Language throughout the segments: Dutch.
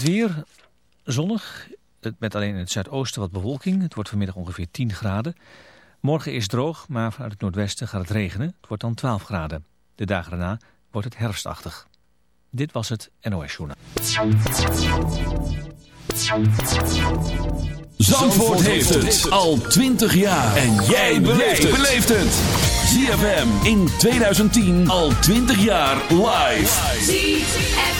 Het weer zonnig, met alleen in het zuidoosten wat bewolking. Het wordt vanmiddag ongeveer 10 graden. Morgen is droog, maar vanuit het noordwesten gaat het regenen. Het wordt dan 12 graden. De dagen daarna wordt het herfstachtig. Dit was het NOS Journaal. Zandvoort heeft het al 20 jaar. En jij beleeft het. ZFM in 2010 al 20 jaar live.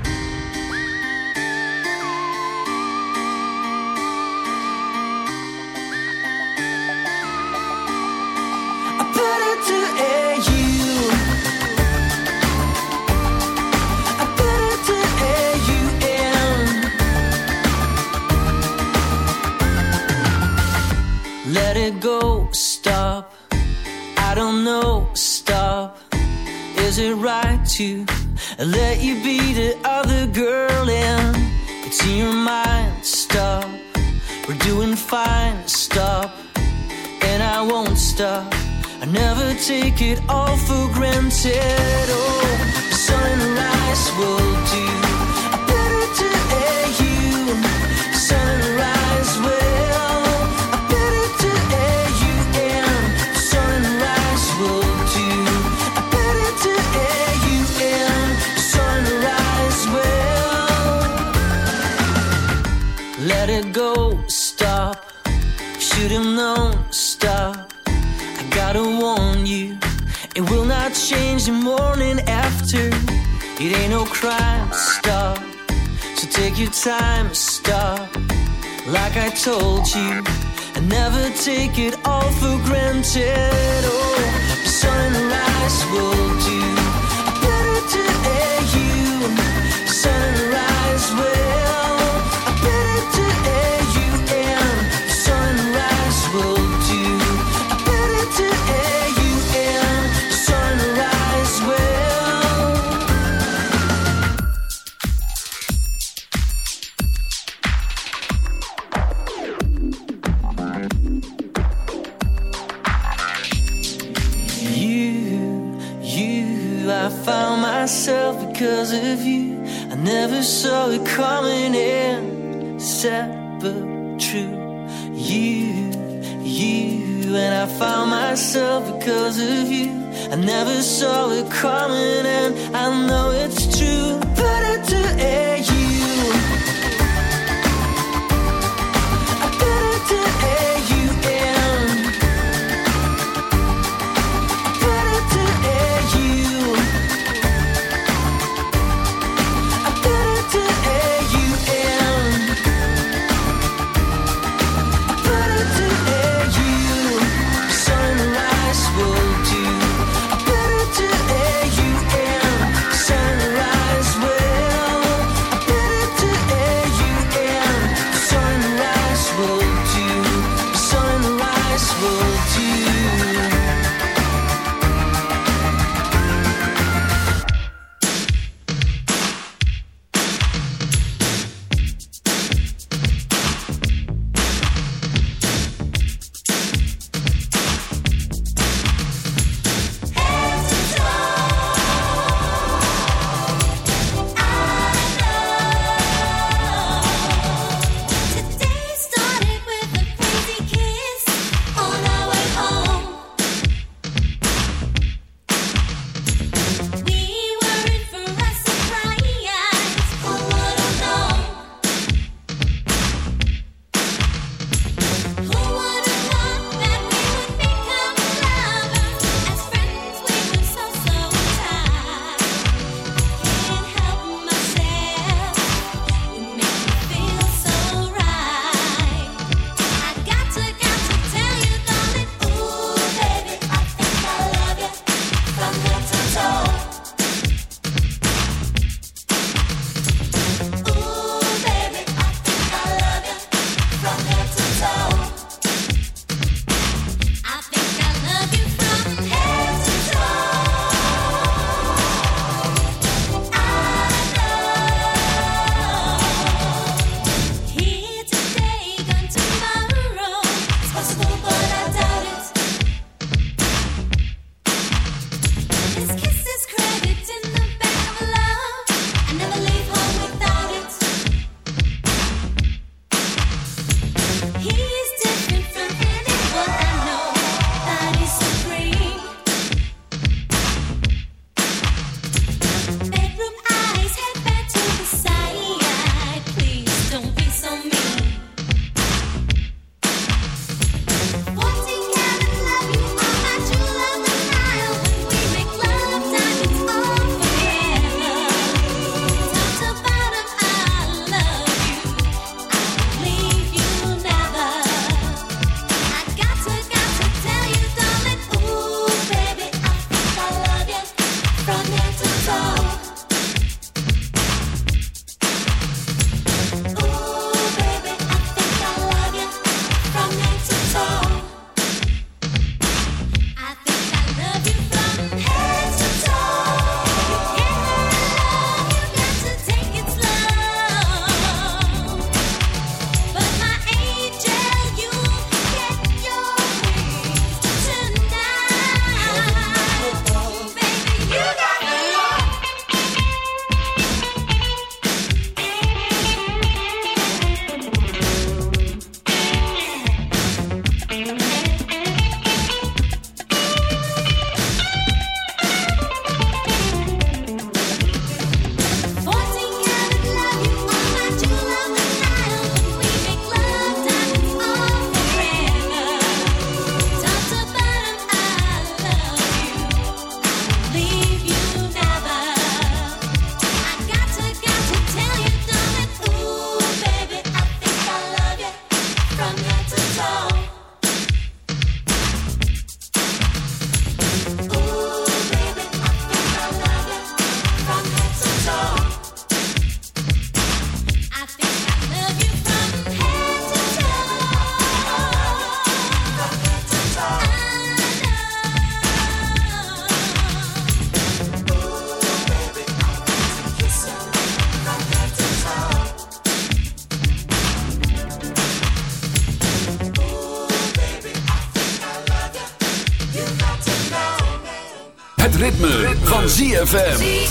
take it all for granted. your time to stop. Like I told you, I never take it all for granted. ZFM.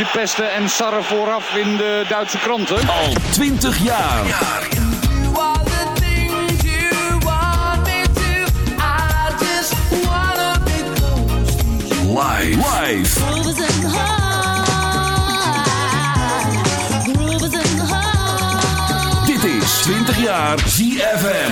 Pesten en sarren vooraf in de Duitse kranten. Al 20 jaar. Live. Live. Dit is 20 jaar ZFM.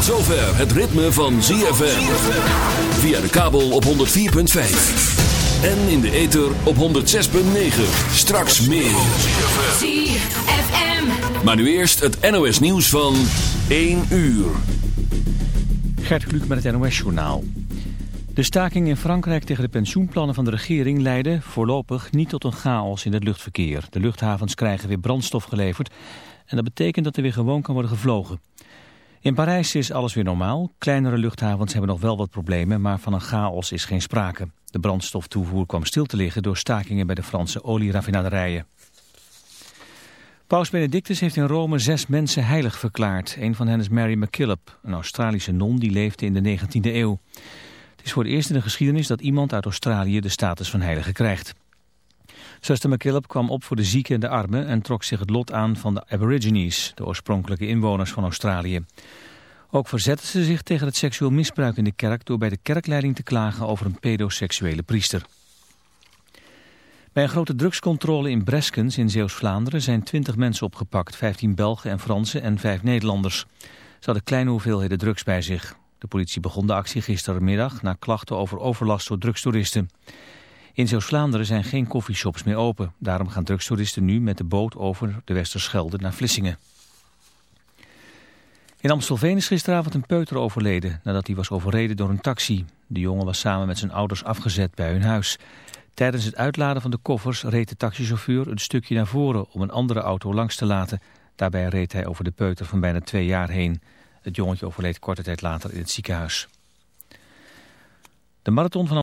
Tot zover het ritme van ZFM. Via de kabel op 104.5. En in de ether op 106.9. Straks meer. ZFM. Maar nu eerst het NOS nieuws van 1 uur. Gert Kluk met het NOS-journaal. De staking in Frankrijk tegen de pensioenplannen van de regering leidde voorlopig niet tot een chaos in het luchtverkeer. De luchthavens krijgen weer brandstof geleverd en dat betekent dat er weer gewoon kan worden gevlogen. In Parijs is alles weer normaal. Kleinere luchthavens hebben nog wel wat problemen, maar van een chaos is geen sprake. De brandstoftoevoer kwam stil te liggen door stakingen bij de Franse olieraffinaderijen. Paus Benedictus heeft in Rome zes mensen heilig verklaard. Een van hen is Mary MacKillop, een Australische non die leefde in de 19e eeuw. Het is voor het eerst in de geschiedenis dat iemand uit Australië de status van heilige krijgt. Zuster McKillop kwam op voor de zieken en de armen en trok zich het lot aan van de Aborigines, de oorspronkelijke inwoners van Australië. Ook verzette ze zich tegen het seksueel misbruik in de kerk door bij de kerkleiding te klagen over een pedoseksuele priester. Bij een grote drugscontrole in Breskens in Zeeuws-Vlaanderen zijn 20 mensen opgepakt, 15 Belgen en Fransen en 5 Nederlanders. Ze hadden kleine hoeveelheden drugs bij zich. De politie begon de actie gistermiddag na klachten over overlast door drugstoeristen. In Zeeuws-Vlaanderen zijn geen koffieshops meer open. Daarom gaan drugstoeristen nu met de boot over de Westerschelde naar Vlissingen. In Amstelveen is gisteravond een peuter overleden nadat hij was overreden door een taxi. De jongen was samen met zijn ouders afgezet bij hun huis. Tijdens het uitladen van de koffers reed de taxichauffeur een stukje naar voren om een andere auto langs te laten. Daarbij reed hij over de peuter van bijna twee jaar heen. Het jongetje overleed korte tijd later in het ziekenhuis. De marathon van